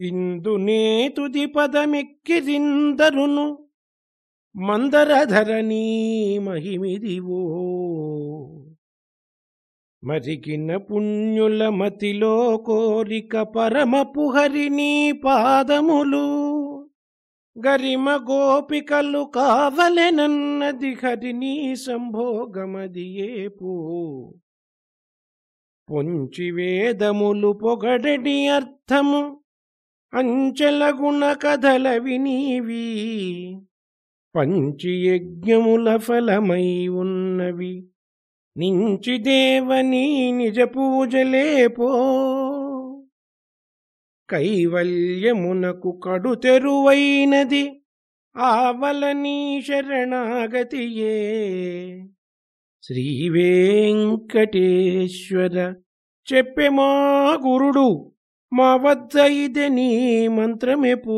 ఇందునే తుది పదమెక్కిరిందరును మందరధరణీ మహిమిదివో. మరిగిన పుణ్యుల మతిలో కోరిక పరమ హరిని పాదములు గరిమ గోపికలు కావలెనన్నది హరిని సంభోగమదియేపు. పొంచి వేదములు పొగడని అర్థము అంచెల గుణ కథల వినీవి పంచియజ్ఞముల ఫలమై ఉన్నవి. నించి దేవని నిజ పూజలేపో కైవల్యమునకు కడు తెరువైనది ఆవలని శరణాగతియే. శ్రీవేంకటేశ్వర చెప్పెమా గురుడు మా వద్ద ఇదే నీ మంత్రమే పో